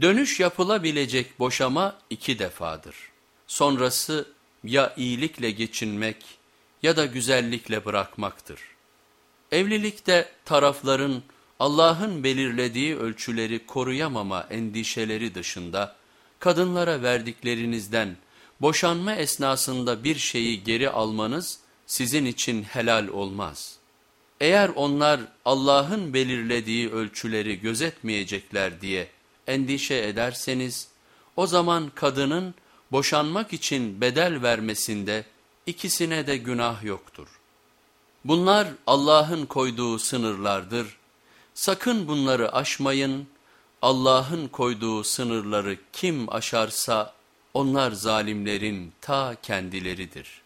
Dönüş yapılabilecek boşama iki defadır. Sonrası ya iyilikle geçinmek ya da güzellikle bırakmaktır. Evlilikte tarafların Allah'ın belirlediği ölçüleri koruyamama endişeleri dışında kadınlara verdiklerinizden boşanma esnasında bir şeyi geri almanız sizin için helal olmaz. Eğer onlar Allah'ın belirlediği ölçüleri gözetmeyecekler diye endişe ederseniz o zaman kadının boşanmak için bedel vermesinde ikisine de günah yoktur. Bunlar Allah'ın koyduğu sınırlardır. Sakın bunları aşmayın. Allah'ın koyduğu sınırları kim aşarsa onlar zalimlerin ta kendileridir.''